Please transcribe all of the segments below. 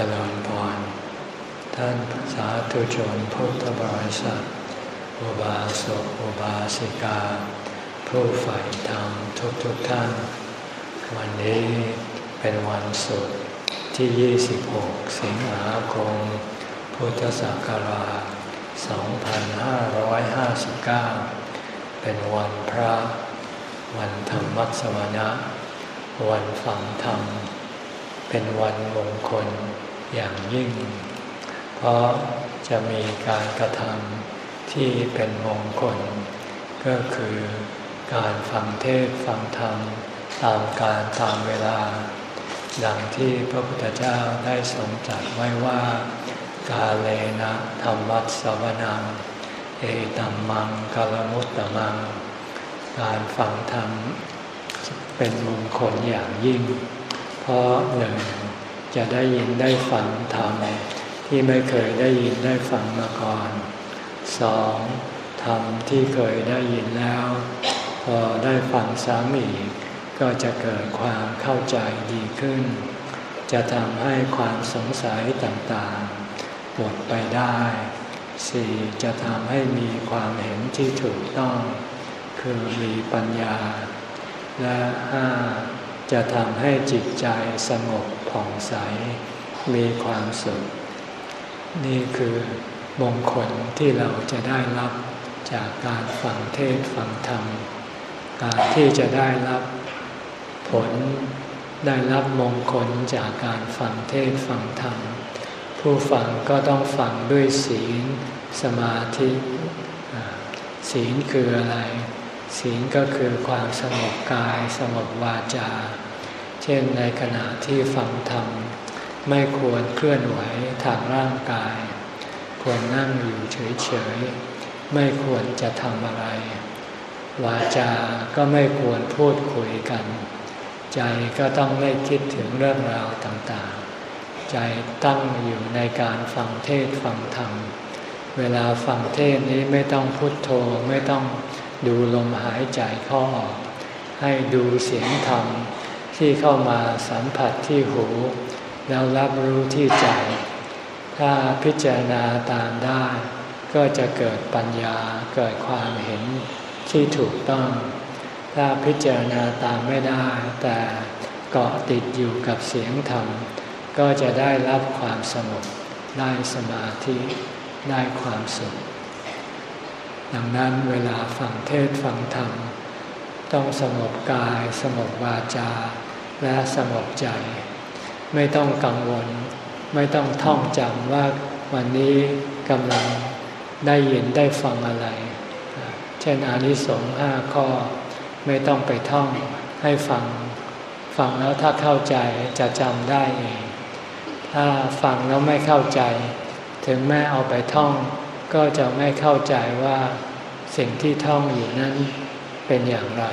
จริญพร ท่านสาธุชนพุทธบริษัทอุบาสกอุบาสิกา ผู้ใฝ่ธรรมทุกทุกท่าน วันนี้เป็นวันศุกร์ที่ 26 สิงหาคม พุทธศักราช 2559 เป็นวันพระ วันธรรมสวนะ วันฟังธรรม เป็นวันมงคล อย่างยิ่ง เพราะจะมีการกระทำที่เป็นมงคล ก็คือการฟังเทศฟังธรรมตามการตามเวลา ดังที่พระพุทธเจ้าได้ทรงจัดไว้ว่า กาเลนะธรรมัสสวนัง เอตัมมังกลมุตตมัง การฟังธรรมเป็นมงคลอย่างยิ่ง เพราะหนึ่ง จะได้ยินได้ฟังธรรมที่ไม่เคยได้ยินได้ฟังมาก่อนสองธรรมที่เคยได้ยินแล้ว พอได้ฟังสามีกก็จะเกิดความเข้าใจดีขึ้น จะทำให้ความสงสัยต่างๆหมดไปได้สี่จะทำให้มีความเห็นที่ถูกต้อง คือมีปัญญา และห้าจะทำให้จิตใจสงบ ผ่องใส มีความสุข นี่คือมงคลที่เราจะได้รับจากการฟังเทศฟังธรรม การที่จะได้รับผลได้รับมงคลจากการฟังเทศฟังธรรม ผู้ฟังก็ต้องฟังด้วยศีลสมาธิศีลคืออะไร ศีลก็คือความสงบกายสงบวาจา เช่นในขณะที่ฟังธรรม ไม่ควรเคลื่อนไหวทางร่างกาย ควรนั่งอยู่เฉยๆ ไม่ควรจะทำอะไร วาจาก็ไม่ควรพูดคุยกัน ใจก็ต้องไม่คิดถึงเรื่องราวต่างๆ ใจตั้งอยู่ในการฟังเทศฟังธรรม เวลาฟังเทศนี้ไม่ต้องพุโทโธไม่ต้องดูลมหายใจเข้าออก ให้ดูเสียงธรรม ที่เข้ามาสัมผัสที่หู แล้วรับรู้ที่ใจ ถ้าพิจารณาตามได้ ก็จะเกิดปัญญาเกิดความเห็นที่ถูกต้อง ถ้าพิจารณาตามไม่ได้ แต่เกาะติดอยู่กับเสียงธรรม ก็จะได้รับความสงบได้สมาธิได้ความสุขดังนั้นเวลาฟังเทศฟังธรรม ต้องสงบกายสงบวาจา และสงบใจ ไม่ต้องกังวล ไม่ต้องท่องจำว่าวันนี้กำลังได้ยินได้ฟังอะไร เช่นอานิสงส์ห้าข้อไม่ต้องไปท่องให้ฟัง ฟังแล้วถ้าเข้าใจจะจำได้เอง ถ้าฟังแล้วไม่เข้าใจ ถึงแม้เอาไปท่อง ก็จะไม่เข้าใจว่าสิ่งที่ท่องอยู่นั้นเป็นอย่างไร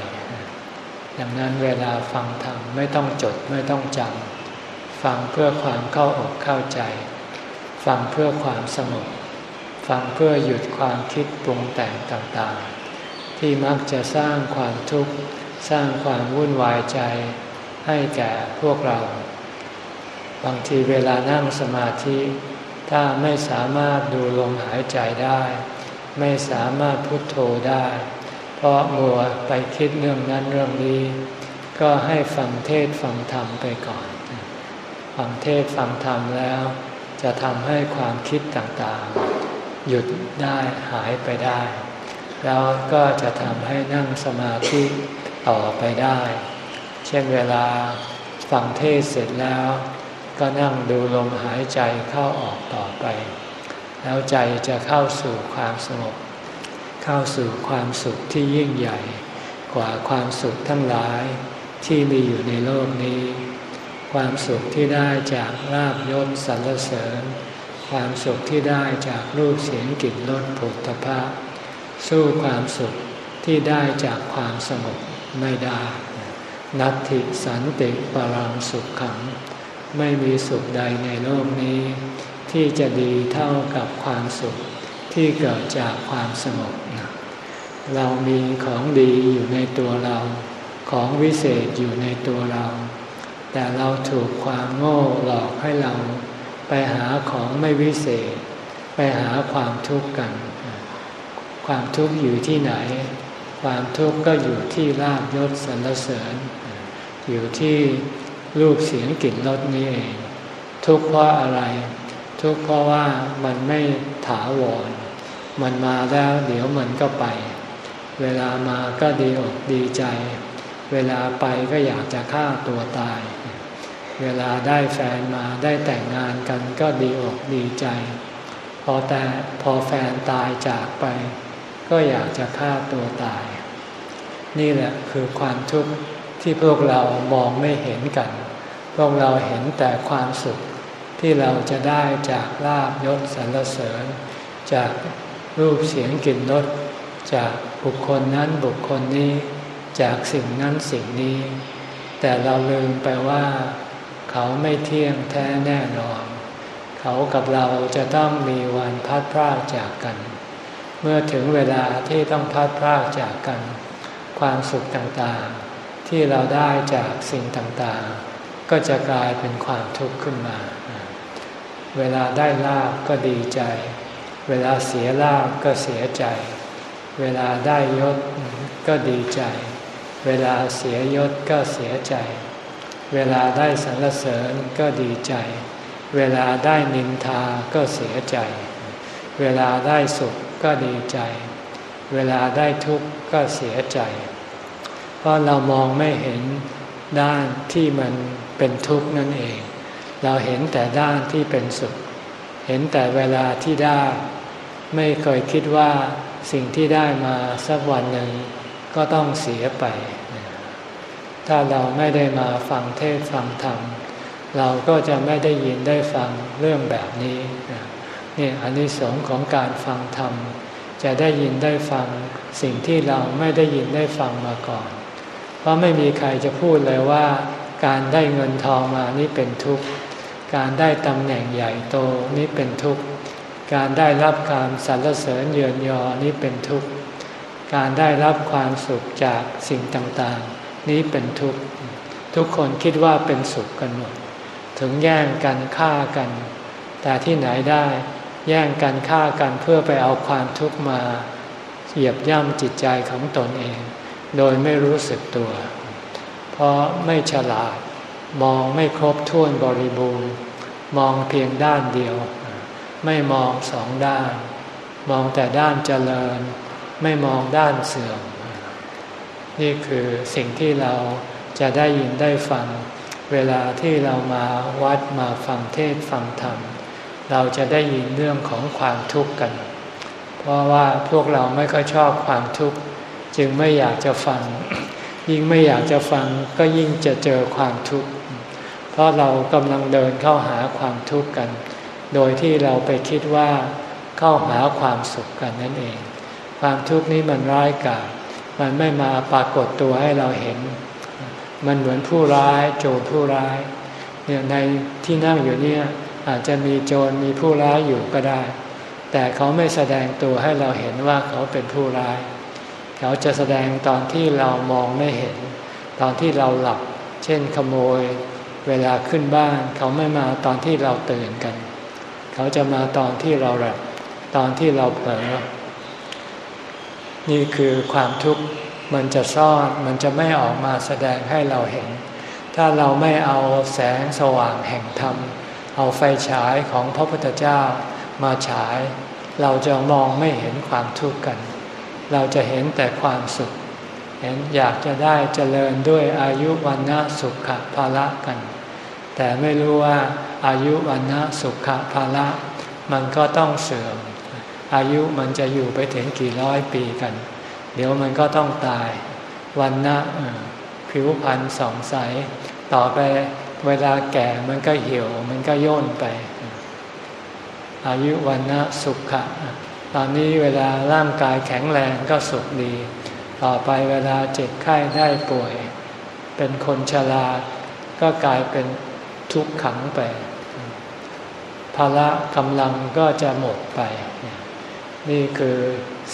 ดังนั้นเวลาฟังธรรมไม่ต้องจดไม่ต้องจำฟังเพื่อความเข้าอกเข้าใจ ฟังเพื่อความสงบฟังเพื่อหยุดความคิดปรุงแต่งต่างๆ ที่มักจะสร้างความทุกข์สร้างความวุ่นวายใจให้แก่พวกเรา บางทีเวลานั่งสมาธิ ถ้าไม่สามารถดูลมหายใจได้ ไม่สามารถพุโทโธได้ ราะมัวไปคิดเรื่องนั้นเรื่องนี้ ก็ให้ฟังเทศฟังธรรมไปก่อน ฟังเทศฟังธรรมแล้ว จะทำให้ความคิดต่างๆ หยุดได้หายไปได้ แล้วก็จะทำให้นั่งสมาธิต่อไปได้ เช่นเวลาฟังเทศเสร็จแล้ว ก็นั่งดูลมหายใจเข้าออกต่อไป แล้วใจจะเข้าสู่ความสงบ เข้าสู่ความสุขที่ยิ่งใหญ่กว่าความสุขทั้งหลายที่มีอยู่ในโลกนี้ ความสุขที่ได้จากลาบยศสรรเสริญ ความสุขที่ได้จากรูปเสียงกลิ่นรสผลตภะสู้ความสุขที่ได้จากความสงบไม่ได้ นัตติสันติปรังสุขขัง ไม่มีสุขใดในโลกนี้ ที่จะดีเท่ากับความสุขที่เกิดจากความสงบ เรามีของดีอยู่ในตัวเรา ของวิเศษอยู่ในตัวเรา แต่เราถูกความโง่หลอกให้เราไปหาของไม่วิเศษ ไปหาความทุกข์กัน ความทุกข์อยู่ที่ไหน ความทุกข์ก็อยู่ที่ลาบยศสรรเสริญ อยู่ที่รูปเสียงกลิ่นรสนี้เอง ทุกข์เพราะอะไร ทุกข์เพราะว่ามันไม่ถาวร มันมาแล้วเดี๋ยวมันก็ไป เวลามาก็ดีอกดีใจ เวลาไปก็อยากจะฆ่าตัวตาย เวลาได้แฟนมาได้แต่งงานกันก็ดีอกดีใจ พอแต่พอแฟนตายจากไป ก็อยากจะฆ่าตัวตาย นี่แหละคือความทุกข์ที่พวกเรามองไม่เห็นกัน พวกเราเห็นแต่ความสุขที่เราจะได้จากลาบยศสรรเสริญ จากรูปเสียงกลิ่นรส จากบุคคลนั้นบุคคลนี้จากสิ่งนั้นสิ่งนี้ แต่เราลืมไปว่า เขาไม่เที่ยงแท้แน่นอน เขากับเราจะต้องมีวันพัดพรากจากกัน เมื่อถึงเวลาที่ต้องพัดพรากจากกัน ความสุขต่างๆ ที่เราได้จากสิ่งต่างๆ ก็จะกลายเป็นความทุกข์ขึ้นมา เวลาได้ลาบก็ดีใจ เวลาเสียลาบก็เสียใจ เวลาได้ยศก็ดีใจ เวลาเสียยศก็เสียใจ เวลาได้สรรเสริญก็ดีใจ เวลาได้นินทาก็เสียใจ เวลาได้สุขก็ดีใจ เวลาได้ทุกข์ก็เสียใจ เพราะเรามองไม่เห็นด้านที่มันเป็นทุกข์นั่นเอง เราเห็นแต่ด้านที่เป็นสุข เห็นแต่เวลาที่ได้ ไม่เคยคิดว่า สิ่งที่ได้มาสักวันหนึ่งก็ต้องเสียไป ถ้าเราไม่ได้มาฟังเทศฟังธรรม เราก็จะไม่ได้ยินได้ฟังเรื่องแบบนี้นี่อันนี้สงของการฟังธรรม จะได้ยินได้ฟังสิ่งที่เราไม่ได้ยินได้ฟังมาก่อน เพราะไม่มีใครจะพูดเลยว่า การได้เงินทองมานี่เป็นทุกข์ การได้ตำแหน่งใหญ่โตนี่เป็นทุกข์ การได้รับการสรรเสริญเยือนยอนี่เป็นทุกข์ การได้รับความสุขจากสิ่งต่างๆ นี้เป็นทุกข์ ทุกคนคิดว่าเป็นสุขกันหมด ถึงแย่งกันฆ่ากัน แต่ที่ไหนได้แย่งกันฆ่ากันเพื่อไปเอาความทุกข์มาเหยียบย่ำจิตใจของตนเอง โดยไม่รู้สึกตัว เพราะไม่ฉลาดมองไม่ครบถ้วนบริบูรณ์ มองเพียงด้านเดียว ไม่มองสองด้าน มองแต่ด้านเจริญ ไม่มองด้านเสื่อม นี่คือสิ่งที่เราจะได้ยินได้ฟัง เวลาที่เรามาวัดมาฟังเทศฟังธรรม เราจะได้ยินเรื่องของความทุกข์กัน เพราะว่าพวกเราไม่ค่อยชอบความทุกข์ จึงไม่อยากจะฟัง ยิ่งไม่อยากจะฟังก็ยิ่งจะเจอความทุกข์ เพราะเรากำลังเดินเข้าหาความทุกข์กัน โดยที่เราไปคิดว่าเข้าหาความสุขกันนั่นเอง ความทุกข์นี้มันร้ายกาจมันไม่มาปรากฏตัวให้เราเห็น มันเหมือนผู้ร้าย โจรผู้ร้ายเนี่ยในที่นั่งอยู่เนี่ยอาจจะมีโจรมีผู้ร้ายอยู่ก็ได้ แต่เขาไม่แสดงตัวให้เราเห็นว่าเขาเป็นผู้ร้าย เขาจะแสดงตอนที่เรามองไม่เห็น ตอนที่เราหลับ เช่นขโมย เวลาขึ้นบ้าน เขาไม่มาตอนที่เราตื่นกัน เขาจะมาตอนที่เราหลับตอนที่เราเผลอนี่คือความทุกข์มันจะซ่อนมันจะไม่ออกมาแสดงให้เราเห็น ถ้าเราไม่เอาแสงสว่างแห่งธรรม เอาไฟฉายของพระพุทธเจ้ามาฉาย เราจะมองไม่เห็นความทุกข์กัน เราจะเห็นแต่ความสุข เห็นอยากจะได้เจริญด้วยอายุวันนะสุขภาละกัน แต่ไม่รู้ว่าอายุวันนะสุขภาละมันก็ต้องเสื่อม อายุมันจะอยู่ไปถึงกี่ร้อยปีกัน เดี๋ยวมันก็ต้องตาย วันนะผิวพรรณสองใส ต่อไปเวลาแก่มันก็เหี่ยว มันก็ย่นไป อายุวันนะสุขะตอนนี้เวลาร่างกายแข็งแรงก็สุขดี ต่อไปเวลาเจ็บไข้ได้ป่วย เป็นคนชราก็กลายเป็น ทุกขังไป ภาระกำลังก็จะหมดไป นี่คือ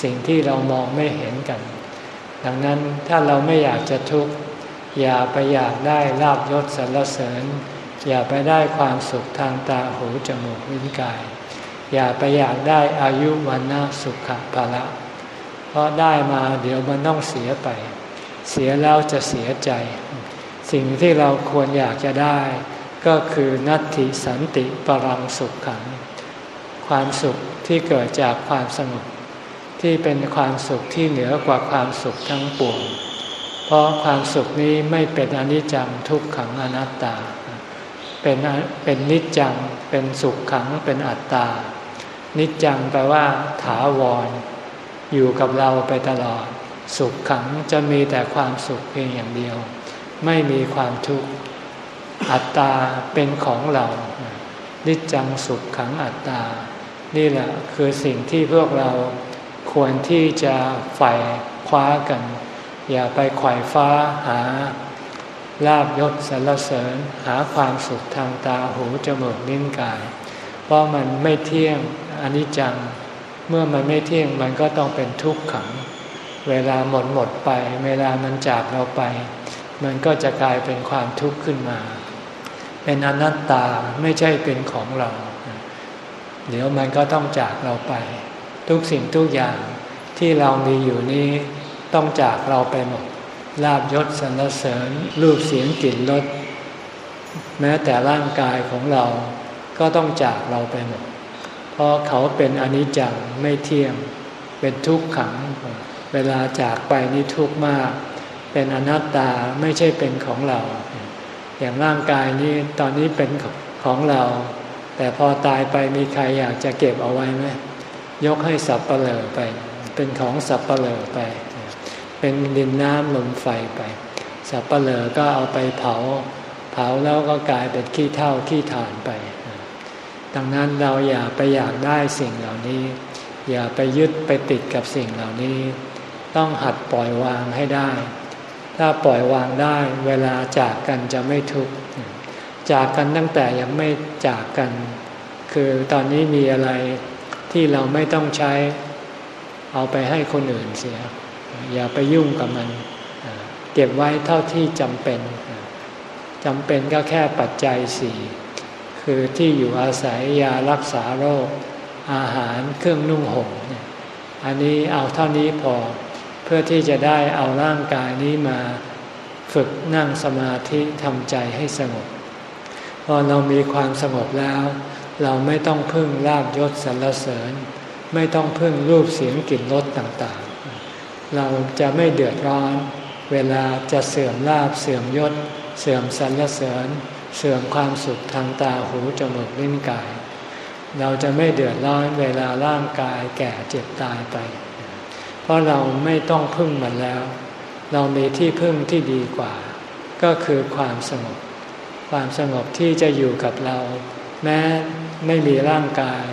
สิ่งที่เรามองไม่เห็นกัน ดังนั้นถ้าเราไม่อยากจะทุกข์อย่าไปอยากได้ลาบยศสรรเสริญ อย่าไปได้ความสุขทางตาหูจมูกลิ้นกาย อย่าไปอยากได้อายุวันนาสุขภาละเพราะได้มาเดี๋ยวมันต้องเสียไป เสียแล้วจะเสียใจ สิ่งที่เราควรอยากจะได้ ก็คือนัตติสันติปรังสุขขัง ความสุขที่เกิดจากความสงบที่เป็นความสุขที่เหนือกว่าความสุขทั้งปวง เพราะความสุขนี้ไม่เป็นอนิจจังทุกขังอนัตตา เป็นเป็นนิจจัง เป็นสุขขัง เป็นอัตตา นิจจังแปลว่า ถาวร อยู่กับเราไปตลอด สุขขังจะมีแต่ความสุขเพียงอย่างเดียว ไม่มีความทุกข์ อัตตาเป็นของเรานิจจังสุขขังอัตตา นี่แหละคือสิ่งที่พวกเราควรที่จะใฝ่คว้ากัน อย่าไปไขว่ฟ้าหาลาบยศสรรเสริญหาความสุขทางตาหูจมูกลิ้นกาย เพราะมันไม่เที่ยงอนิจจัง เมื่อมันไม่เที่ยงมันก็ต้องเป็นทุกข์ขัง เวลาหมดหมดไป เวลามันจากเราไป มันก็จะกลายเป็นความทุกข์ขึ้นมา เป็นอนัตตาไม่ใช่เป็นของเรา เดี๋ยวมันก็ต้องจากเราไป ทุกสิ่งทุกอย่างที่เรามีอยู่นี้ต้องจากเราไปหมดลาบยศสรรเสริญรูปเสียงกลิ่นรสแม้แต่ร่างกายของเราก็ต้องจากเราไปหมด เพราะเขาเป็นอนิจจังไม่เที่ยง เป็นทุกขัง เวลาจากไปนี่ทุกข์มาก เป็นอนัตตาไม่ใช่เป็นของเรา อย่างร่างกายนี้ตอนนี้เป็นของเรา แต่พอตายไปมีใครอยากจะเก็บเอาไว้ไหมยกให้สับเปลอไป เป็นของสับเปลอไป เป็นดินน้ำลมไฟไป สับเปลอก็เอาไปเผา เผาแล้วก็กลายเป็นขี้เท่าขี้ฐานไป ดังนั้นเราอย่าไปอยากได้สิ่งเหล่านี้ อย่าไปยึดไปติดกับสิ่งเหล่านี้ ต้องหัดปล่อยวางให้ได้ ถ้าปล่อยวางได้เวลาจากกันจะไม่ทุกข์จากกันตั้งแต่ยังไม่จากกัน คือตอนนี้มีอะไรที่เราไม่ต้องใช้ เอาไปให้คนอื่นเสีย อย่าไปยุ่งกับมัน เก็บไว้เท่าที่จำเป็นจำเป็นก็แค่ปัจจัยสี่คือที่อยู่อาศัยยารักษาโรค อาหารเครื่องนุ่งห่มอันนี้เอาเท่านี้พอ พื่อที่จะได้เอาร่างกายนี้มาฝึกนั่งสมาธิทำใจให้สงบ พอเรามีความสงบแล้ว เราไม่ต้องพึ่งลาบยศสรรเสริญ ไม่ต้องพึ่งรูปเสียงกลิ่นรสต่างๆ เราจะไม่เดือดร้อน เวลาจะเสื่อมลาบเสื่อมยศ เสื่อมสรรเสริญ เสื่อมความสุขทางตาหูจมูกลิ้นกาย เราจะไม่เดือดร้อนเวลาร่างกายแก่เจ็บตายไป ราะเราไม่ต้องพึ่งมันแล้ว เรามีที่พึ่งที่ดีกว่า ก็คือความสงบ ความสงบที่จะอยู่กับเรา แม้ไม่มีร่างกาย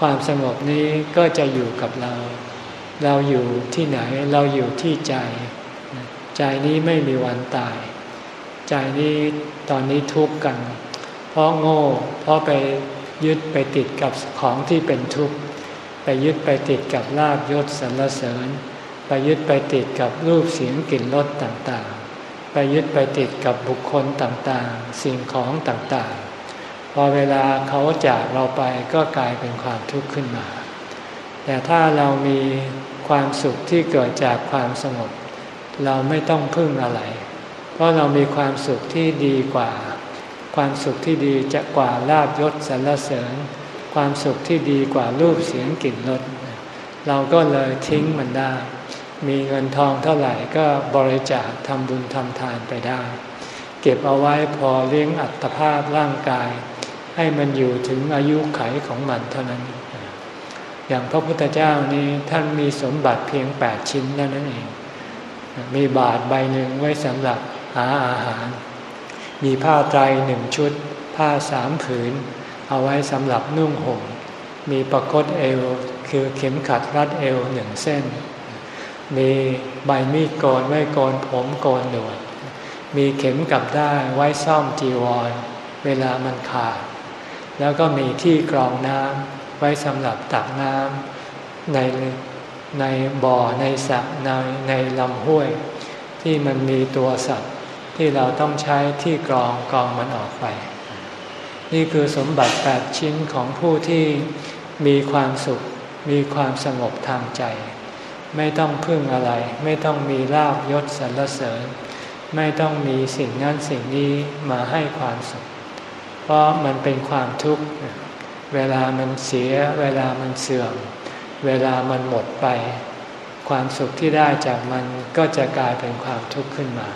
ความสงบนี้ก็จะอยู่กับเรา เราอยู่ที่ไหนเราอยู่ที่ใจ ใจนี้ไม่มีวันตาย ใจนี้ตอนนี้ทุกข์กัน เพราะโง่เพราะไปยึดไปติดกับของที่เป็นทุกข์ ไปยึดไปติดกับลาบยศสรรเสริญ ไปยึดไปติดกับรูปเสียงกลิ่นรสต่างๆ ไปยึดไปติดกับบุคคลต่างๆ สิ่งของต่างๆ พอเวลาเขาจากเราไปก็กลายเป็นความทุกข์ขึ้นมา แต่ถ้าเรามีความสุขที่เกิดจากความสงบ เราไม่ต้องพึ่งอะไร เพราะเรามีความสุขที่ดีกว่า ความสุขที่ดีจะกว่าลาบยศสรรเสริญ ความสุขที่ดีกว่ารูปเสียงกลิ่นรสเราก็เลยทิ้งมันได้ มีเงินทองเท่าไหร่ก็บริจาคทำบุญทำทานไปได้ เก็บเอาไว้พอเลี้ยงอัตภาพร่างกาย ให้มันอยู่ถึงอายุไขของมันเท่านั้น อย่างพระพุทธเจ้านี้ท่านมีสมบัติเพียงแปดชิ้นเท่านั่นเอง มีบาทใบหนึ่งไว้สำหรับหาอาหาร มีผ้าไตรหนึ่งชุด ผ้าสามผืน เอาไว้สำหรับนุ่งห่ม มีประคตเอวคือเข็มขัดรัดเอวหนึ่งเส้น มีใบมีดโกนไว้โกนผมโกนหนวด มีเข็มกับได้ไว้ซ่อมจีวร เวลามันขาด แล้วก็มีที่กรองน้ำไว้สำหรับตักน้ำในในบ่อในสระในในลำห้วย ที่มันมีตัวสัตว์ที่เราต้องใช้ที่กรองกรองมันออกไป นี่คือสมบัติแปดชิ้นของผู้ที่มีความสุข มีความสงบทางใจ ไม่ต้องพึ่งอะไร ไม่ต้องมีลาบยศสรรเสริญ ไม่ต้องมีสิ่งนั้นสิ่งนี้มาให้ความสุข เพราะมันเป็นความทุกข์เวลามันเสีย เวลามันเสื่อม เวลามันหมดไป ความสุขที่ได้จากมันก็จะกลายเป็นความทุกข์ขึ้นมา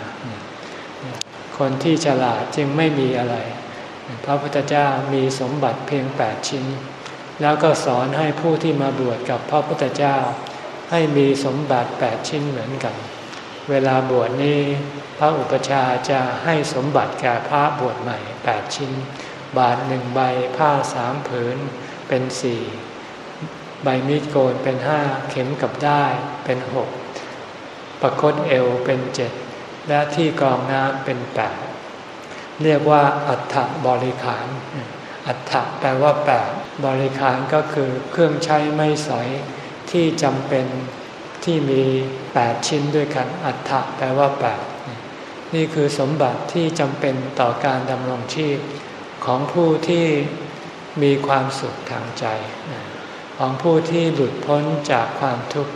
คนที่ฉลาดจึงไม่มีอะไร พระพุทธเจ้ามีสมบัติเพียงแปดชิ้น แล้วก็สอนให้ผู้ที่มาบวชกับพระพุทธเจ้า ให้มีสมบัติแปดชิ้นเหมือนกัน เวลาบวชนี้พระอุปชาจะให้สมบัติแก่พระบวชใหม่แปดชิ้น บาทหนึ่งใบผ้าสามผืนเป็นสี่ใบมีดโกนเป็นห้าเข็มกับได้เป็นหกประคตเอวเป็นเจ็ดและที่กรองน้ำเป็นแปด เรียกว่าอัฐบริขาร อัฐแปลว่าแปดบริขารก็คือเครื่องใช้ไม่สอยที่จำเป็นที่มีแปดชิ้นด้วยกัน อัฐแปลว่าแปดนี่คือสมบัติที่จำเป็นต่อการดำรงชีพของผู้ที่มีความสุขทางใจ ของผู้ที่หลุดพ้นจากความทุกข์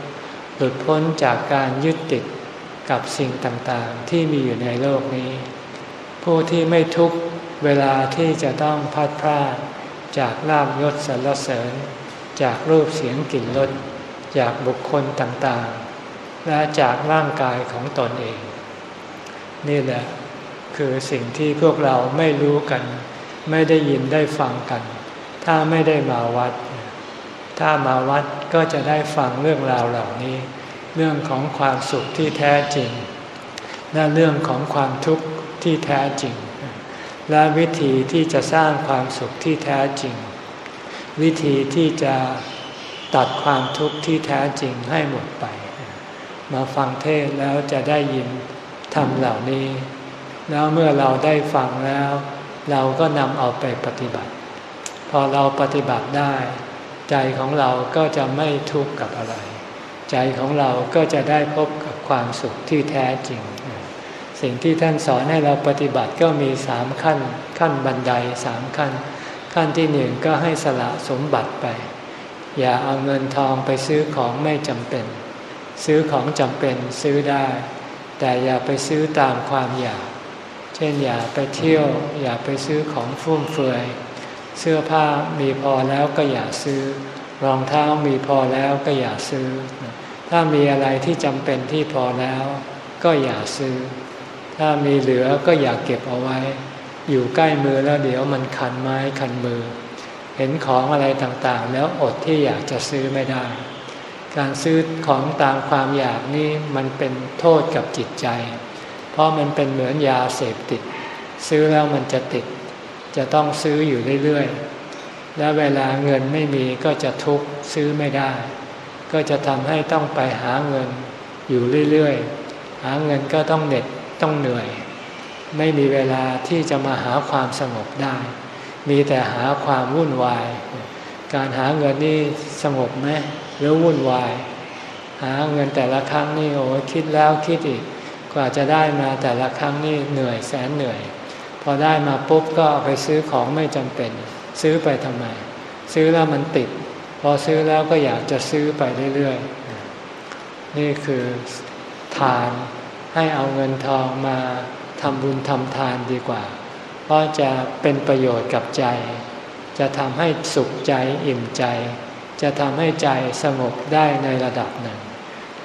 หลุดพ้นจากการยึดติดกับสิ่งต่างๆ ที่มีอยู่ในโลกนี้ ผู้ที่ไม่ทุกเวลาที่จะต้องพัดพลาดจากลาบยศสรรเสริญ จากรูปเสียงกลิ่นรสจากบุคคลต่างๆ และจากร่างกายของตนเอง นี่แหละคือสิ่งที่พวกเราไม่รู้กัน ไม่ได้ยินได้ฟังกัน ถ้าไม่ได้มาวัด ถ้ามาวัดก็จะได้ฟังเรื่องราวเหล่านี้ เรื่องของความสุขที่แท้จริง และเรื่องของความทุกข์ ที่แท้จริง และวิธีที่จะสร้างความสุขที่แท้จริง วิธีที่จะตัดความทุกข์ที่แท้จริงให้หมดไป มาฟังเทศแล้วจะได้ยินทำเหล่านี้ แล้วเมื่อเราได้ฟังแล้ว เราก็นำเอาไปปฏิบัติ พอเราปฏิบัติได้ ใจของเราก็จะไม่ทุกข์กับอะไร ใจของเราก็จะได้พบกับความสุขที่แท้จริง สิ่งที่ท่านสอนให้เราปฏิบัติก็มีสามขั้น ขั้นบันไดสามขั้น ขั้นที่หนึ่งก็ให้สละสมบัติไป อย่าเอาเงินทองไปซื้อของไม่จำเป็น ซื้อของจำเป็นซื้อได้ แต่อย่าไปซื้อตามความอยาก เช่นอย่าไปเที่ยว อย่าไปซื้อของฟุ่มเฟือย เสื้อผ้ามีพอแล้วก็อย่าซื้อ รองเท้ามีพอแล้วก็อย่าซื้อ ถ้ามีอะไรที่จำเป็นที่พอแล้ว ก็อย่าซื้อ ถ้ามีเหลือก็อยากเก็บเอาไว้ อยู่ใกล้มือแล้วเดี๋ยวมันคันไม้คันมือ เห็นของอะไรต่างๆ แล้วอดที่อยากจะซื้อไม่ได้ การซื้อของตามความอยากนี่มันเป็นโทษกับจิตใจ เพราะมันเป็นเหมือนยาเสพติด ซื้อแล้วมันจะติด จะต้องซื้ออยู่เรื่อยๆ และเวลาเงินไม่มีก็จะทุกข์ซื้อไม่ได้ ก็จะทำให้ต้องไปหาเงินอยู่เรื่อยๆ หาเงินก็ต้องเหน็ด ต้องเหนื่อย ไม่มีเวลาที่จะมาหาความสงบได้ มีแต่หาความวุ่นวาย การหาเงินนี่สงบไหมหรือวุ่นวาย หาเงินแต่ละครั้งนี่โอ้คิดแล้วคิดอีก กว่าจะได้มาแต่ละครั้งนี่เหนื่อยแสนเหนื่อย พอได้มาปุ๊บก็ไปซื้อของไม่จำเป็น ซื้อไปทำไม ซื้อแล้วมันติด พอซื้อแล้วก็อยากจะซื้อไปเรื่อยๆนี่คือทาน ให้เอาเงินทองมาทำบุญทำทานดีกว่า เพราะจะเป็นประโยชน์กับใจ จะทำให้สุขใจอิ่มใจ จะทำให้ใจสงบได้ในระดับหนึ่ง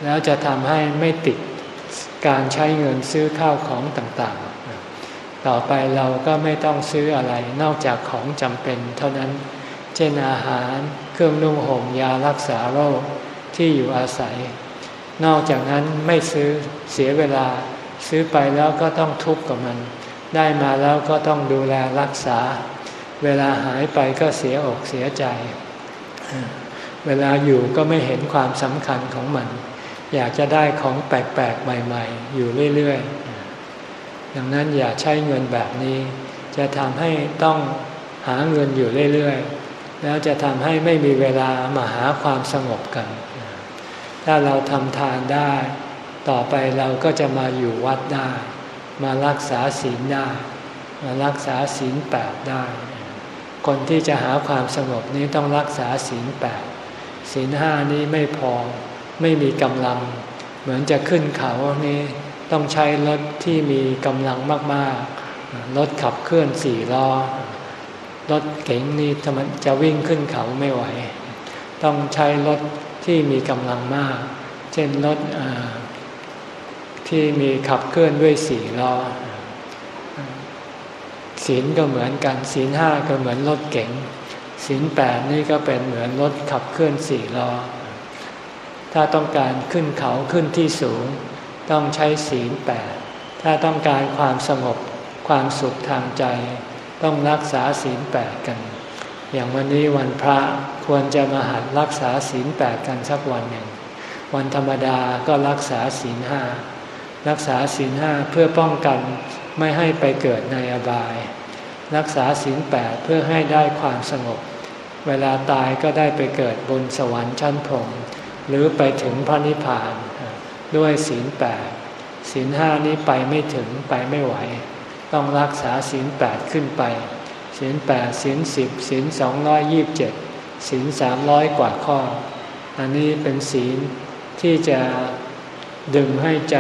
แล้วจะทำให้ไม่ติดการใช้เงินซื้อข้าวของต่างๆ ต่อไปเราก็ไม่ต้องซื้ออะไรนอกจากของจำเป็นเท่านั้น เช่นอาหาร เครื่องนุ่งห่มยารักษาโรคที่อยู่อาศัย นอกจากนั้นไม่ซื้อเสียเวลา ซื้อไปแล้วก็ต้องทุกข์กับมัน ได้มาแล้วก็ต้องดูแลรักษา เวลาหายไปก็เสียอกเสียใจ เวลาอยู่ก็ไม่เห็นความสำคัญของมัน อยากจะได้ของแปลกๆใหม่ ๆ อยู่เรื่อยๆ ดังนั้นอย่าใช้เงินแบบนี้ จะทำให้ต้องหาเงินอยู่เรื่อยๆ แล้วจะทำให้ไม่มีเวลามาหาความสงบกัน ถ้าเราทำทานได้ ต่อไปเราก็จะมาอยู่วัดได้ มารักษาศีลได้ มารักษาศีลแปดได้ คนที่จะหาความสงบนี้ต้องรักษาศีลแปดศีลห้านี้ไม่พอไม่มีกำลัง เหมือนจะขึ้นเขานี้ต้องใช้รถที่มีกำลังมากๆ รถขับเคลื่อนสี่ล้อ รถเก๋งนี่จะวิ่งขึ้นเขาไม่ไหว ต้องใช้รถ ที่มีกำลังมาก เช่นรถที่มีขับเคลื่อนด้วยสี่ล้อศีลก็เหมือนกันศีลห้าก็เหมือนรถเก๋งศีลแปดนี่ก็เป็นเหมือนรถขับเคลื่อนสี่ล้อถ้าต้องการขึ้นเขาขึ้นที่สูง ต้องใช้ศีลแปดถ้าต้องการความสงบความสุขทางใจ ต้องรักษาศีลแปดกัน อย่างวันนี้วันพระควรจะมาหัดรักษาศีลแปดกันสักวันหนึ่ง วันธรรมดาก็รักษาศีลห้ารักษาศีลห้าเพื่อป้องกันไม่ให้ไปเกิดในอบาย รักษาศีลแปดเพื่อให้ได้ความสงบ เวลาตายก็ได้ไปเกิดบนสวรรค์ชั้นพรหมหรือไปถึงพระนิพพาน ด้วยศีลแปดศีลห้านี้ไปไม่ถึงไปไม่ไหว ต้องรักษาศีลแปดขึ้นไป ศีลแปดศีลสิบศีลสองร้อยยี่บเจ็ดศีลสามร้อยกว่าข้อ อันนี้เป็นศีลที่จะดึงให้ใจ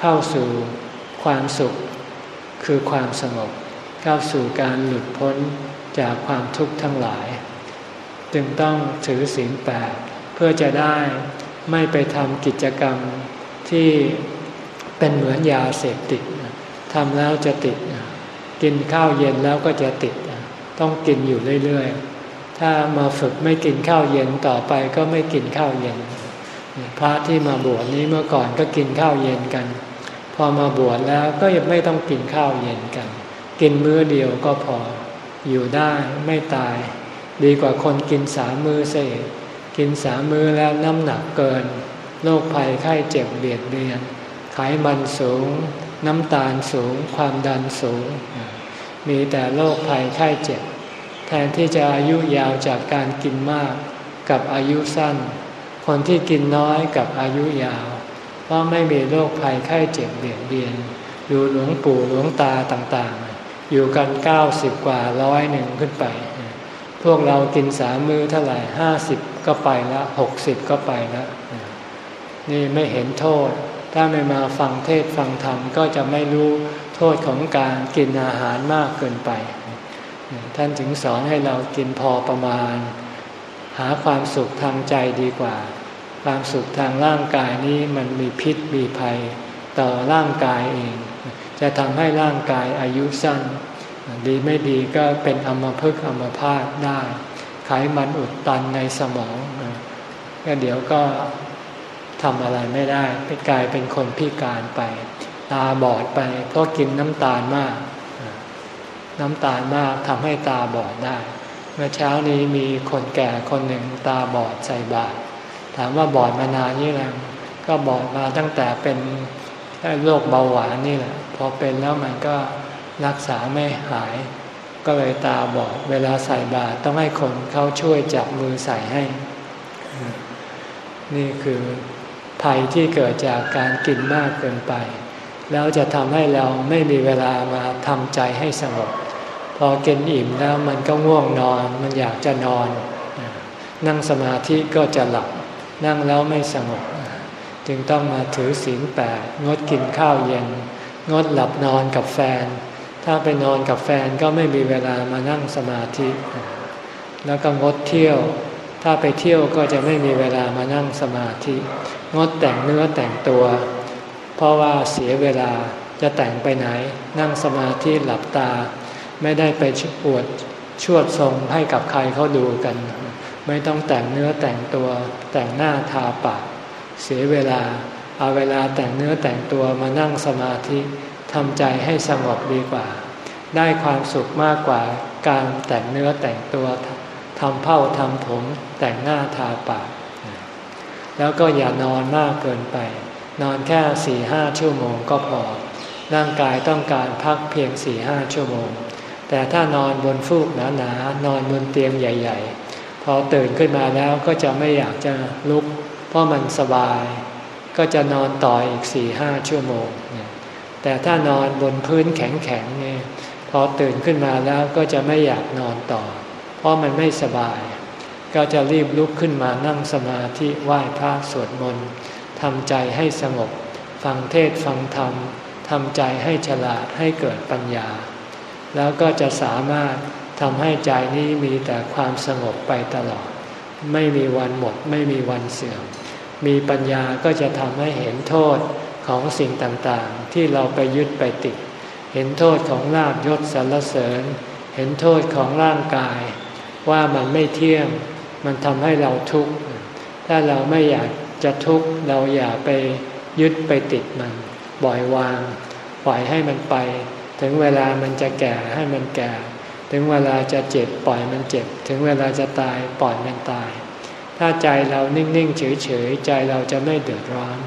เข้าสู่ความสุข คือความสงบ เข้าสู่การหลุดพ้นจากความทุกข์ทั้งหลาย จึงต้องถือศีลแปดเพื่อจะได้ไม่ไปทำกิจกรรมที่เป็นเหมือนยาเสพติดทำแล้วจะติด กินข้าวเย็นแล้วก็จะติด ต้องกินอยู่เรื่อยๆ ถ้ามาฝึกไม่กินข้าวเย็นต่อไปก็ไม่กินข้าวเย็น พระที่มาบวชนี้เมื่อก่อนก็กินข้าวเย็นกัน พอมาบวชแล้วก็ยังไม่ต้องกินข้าวเย็นกัน กินมื้อเดียวก็พออยู่ได้ไม่ตาย ดีกว่าคนกินสามมือเสียกินสามมือแล้วน้ำหนักเกินโรคภัยไข้เจ็บเบียดเบียนไขมันสูง น้ำตาลสูง ความดันสูง มีแต่โรคภัยไข้เจ็บ แทนที่จะอายุยาวจากการกินมาก กับอายุสั้น คนที่กินน้อยกับอายุยาวพราะไม่มีโรคภัยไข้เจ็บเบียดเบียน อยู่หลวงปู่หลวงตาต่างๆ อยู่กันเก้าสิบกว่าร้อยหนึ่งขึ้นไป พวกเรากินสามมือเท่าไหร่ห้าสิบก็ไปล้วหกสิบก็ไปล้วนี่ไม่เห็นโทษ ถ้าไม่มาฟังเทศฟังธรรมก็จะไม่รู้โทษของการกินอาหารมากเกินไป ท่านถึงสอนให้เรากินพอประมาณ หาความสุขทางใจดีกว่า ความสุขทางร่างกายนี้มันมีพิษมีภัยต่อร่างกายเอง จะทำให้ร่างกายอายุสั้น ดีไม่ดีก็เป็นอมพึกอมพาตได้ ไขมันอุดตันในสมองก็เดี๋ยวก็ ทำอะไรไม่ได้ไปกลายเป็นคนพิการไป ตาบอดไปเพราะกินน้ำตาลมาก น้ำตาลมากทำให้ตาบอดได้ เมื่อเช้านี้มีคนแก่คนหนึ่งตาบอดใส่บาตรถามว่าบอดมานานนี่แหละก็บอดมาตั้งแต่เป็นโรคเบาหวานนี่แหละ พอเป็นแล้วมันก็รักษาไม่หาย ก็เลยตาบอดเวลาใส่บาตรต้องให้คนเขาช่วยจับมือใส่ให้ นี่คือ ภัยที่เกิดจากการกินมากเกินไป แล้วจะทำให้เราไม่มีเวลามาทำใจให้สงบ พอกินอิ่มแล้วมันก็ง่วงนอน มันอยากจะนอน นั่งสมาธิก็จะหลับ นั่งแล้วไม่สงบ จึงต้องมาถือศีลแปดงดกินข้าวเย็น งดหลับนอนกับแฟน ถ้าไปนอนกับแฟนก็ไม่มีเวลามานั่งสมาธิ แล้วก็งดเที่ยว ถ้าไปเที่ยวก็จะไม่มีเวลามานั่งสมาธิ งดแต่งเนื้อแต่งตัว เพราะว่าเสียเวลาจะแต่งไปไหน นั่งสมาธิหลับตา ไม่ได้ไปปวดชวดทรงให้กับใครเขาดูกัน ไม่ต้องแต่งเนื้อแต่งตัว แต่งหน้าทาปากเสียเวลา เอาเวลาแต่งเนื้อแต่งตัวมานั่งสมาธิทำใจให้สงบดีกว่า ได้ความสุขมากกว่าการแต่งเนื้อแต่งตัว ทำเผ้าทำผมแต่งหน้าทาปาก แล้วก็อย่านอนมากเกินไป นอนแค่สี่ห้าชั่วโมงก็พอ ร่างกายต้องการพักเพียงสี่ห้าชั่วโมง แต่ถ้านอนบนฟูกหนาๆนอนบนเตียงใหญ่ ๆ พอตื่นขึ้นมาแล้วก็จะไม่อยากจะลุก เพราะมันสบาย ก็จะนอนต่ออีกสี่ห้าชั่วโมง แต่ถ้านอนบนพื้นแข็งๆเนี่ยพอตื่นขึ้นมาแล้วก็จะไม่อยากนอนต่อ เพราะมันไม่สบาย ก็จะรีบลุกขึ้นมานั่งสมาธิไหว้พระสวดมนต์ทำใจให้สงบ ฟังเทศฟังธรรมทำใจให้ฉลาดให้เกิดปัญญา แล้วก็จะสามารถทำให้ใจนี้มีแต่ความสงบไปตลอด ไม่มีวันหมดไม่มีวันเสื่อม มีปัญญาก็จะทำให้เห็นโทษของสิ่งต่างๆ ที่เราไปยึดไปติด เห็นโทษของลาบยศสรรเสริญ เห็นโทษของร่างกาย ว่ามันไม่เที่ยง มันทำให้เราทุกข์ ถ้าเราไม่อยากจะทุกข์เราอย่าไปยึดไปติดมันปล่อยวาง ปล่อยให้มันไป ถึงเวลามันจะแก่ให้มันแก่ ถึงเวลาจะเจ็บปล่อยมันเจ็บ ถึงเวลาจะตายปล่อยมันตาย ถ้าใจเรานิ่งๆเฉยๆใจเราจะไม่เดือดร้อน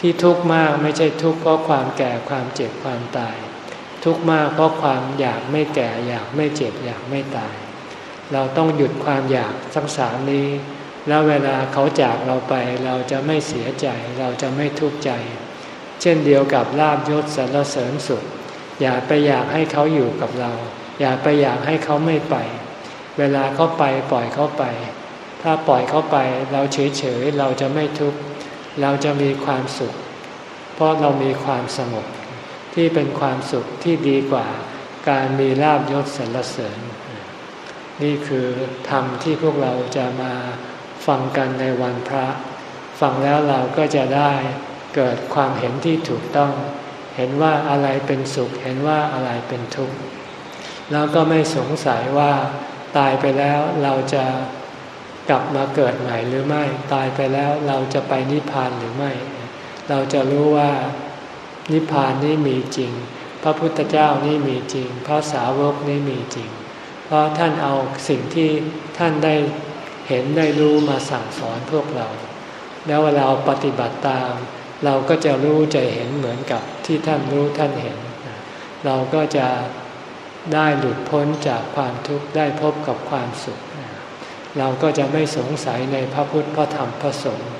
ที่ทุกข์มากไม่ใช่ทุกข์เพราะความแก่ความเจ็บความตาย ทุกข์มากเพราะความอยากไม่แก่อยากไม่เจ็บอยากไม่ตาย เราต้องหยุดความอยากทั้งสามนี้ แล้วเวลาเขาจากเราไปเราจะไม่เสียใจ เราจะไม่ทุกข์ใจ เช่นเดียวกับลาบยศสรรเสริญสุข อย่าไปอยากให้เขาอยู่กับเรา อย่าไปอยากให้เขาไม่ไป เวลาเขาไปปล่อยเขาไป ถ้าปล่อยเขาไปเราเฉยเฉยเราจะไม่ทุกข์เราจะมีความสุข เพราะเรามีความสงบที่เป็นความสุขที่ดีกว่าการมีลาบยศสรรเสริญ นี่คือธรรมที่พวกเราจะมาฟังกันในวันพระ ฟังแล้วเราก็จะได้เกิดความเห็นที่ถูกต้อง เห็นว่าอะไรเป็นสุข เห็นว่าอะไรเป็นทุกข์ แล้วก็ไม่สงสัยว่าตายไปแล้วเราจะกลับมาเกิดใหม่หรือไม่ ตายไปแล้วเราจะไปนิพพานหรือไม่ เราจะรู้ว่านิพพานนี่มีจริง พระพุทธเจ้านี่มีจริง พระสาวกนี่มีจริง เพราะท่านเอาสิ่งที่ท่านได้เห็นได้รู้มาสั่งสอนพวกเรา แล้วเวลาปฏิบัติตาม เราก็จะรู้จะเห็นเหมือนกับที่ท่านรู้ท่านเห็น เราก็จะได้หลุดพ้นจากความทุกข์ได้พบกับความสุข เราก็จะไม่สงสัยในพระพุทธพระธรรมพระสงฆ์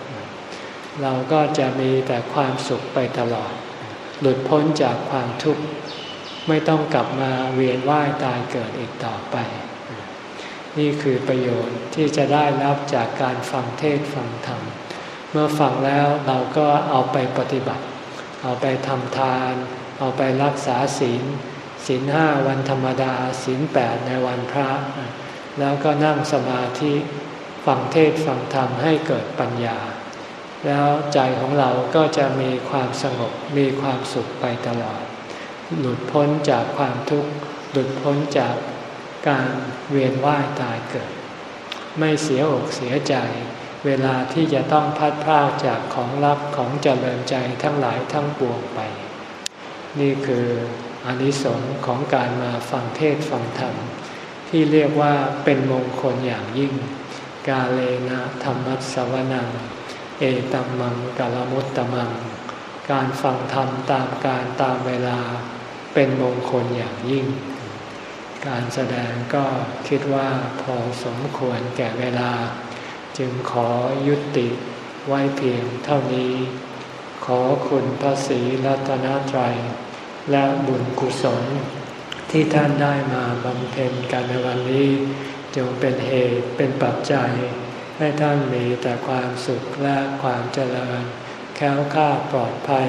เราก็จะมีแต่ความสุขไปตลอด หลุดพ้นจากความทุกข์ ไม่ต้องกลับมาเวียนว่ายตายเกิดอีกต่อไป นี่คือประโยชน์ที่จะได้รับจากการฟังเทศฟังธรรม เมื่อฟังแล้วเราก็เอาไปปฏิบัติ เอาไปทำทาน เอาไปรักษาศีลศีลห้าวันธรรมดาศีลแปดในวันพระ แล้วก็นั่งสมาธิฟังเทศฟังธรรมให้เกิดปัญญา แล้วใจของเราก็จะมีความสงบมีความสุขไปตลอด หลุดพ้นจากความทุกข์หลุดพ้นจากการเวียนว่ายตายเกิด ไม่เสียอกเสียใจ เวลาที่จะต้องพัดพรากจากของรักของเจริญใจทั้งหลายทั้งปวงไป นี่คืออนิสงส์ของการมาฟังเทศฟังธรรม ที่เรียกว่าเป็นมงคลอย่างยิ่ง กาเลนะธรรมัสวนัง เอตัมมังกาลมุตตมัง การฟังธรรมตามการตามเวลา เป็นมงคลอย่างยิ่ง การแสดงก็คิดว่าพอสมควรแก่เวลา จึงขอยุติไว้เพียงเท่านี้ ขอคุณพระศรีรัตนตรัย และบุญกุศล ที่ท่านได้มาบำเพ็ญกันในวันนี้ จงเป็นเหตุเป็นปัจจัย ให้ท่านมีแต่ความสุขและความเจริญ แค้วค่าปลอดภัย